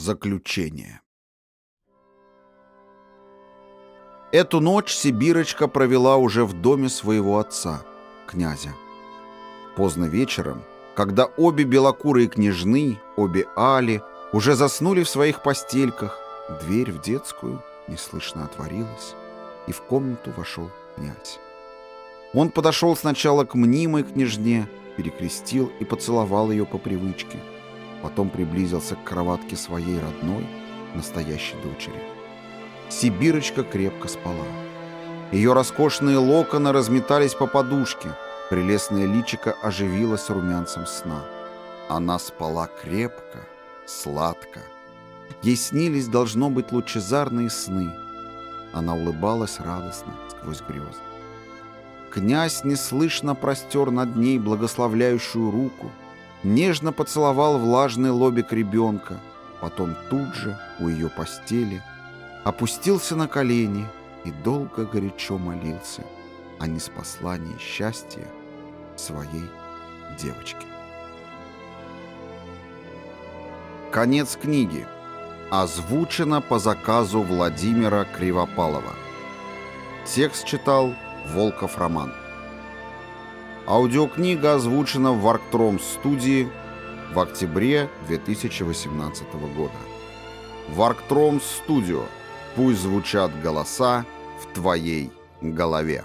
Заключение Эту ночь Сибирочка провела уже в доме своего отца, князя. Поздно вечером, когда обе белокурые княжны, обе Али, уже заснули в своих постельках, дверь в детскую неслышно отворилась, и в комнату вошел князь. Он подошел сначала к мнимой княжне, перекрестил и поцеловал ее по привычке, потом приблизился к кроватке своей родной, настоящей дочери. Сибирочка крепко спала. Ее роскошные локоны разметались по подушке, прелестное личико оживилось румянцем сна. Она спала крепко, сладко. Ей снились, должно быть, лучезарные сны. Она улыбалась радостно сквозь грезы. Князь неслышно простер над ней благословляющую руку, нежно поцеловал влажный лобик ребенка, потом тут же у ее постели опустился на колени и долго горячо молился о неспослании счастья своей девочке. Конец книги. Озвучено по заказу Владимира Кривопалова. Текст читал Волков Роман. Аудиокнига озвучена в Варктром студии в октябре 2018 года. Варктром студио. Пусть звучат голоса в твоей голове.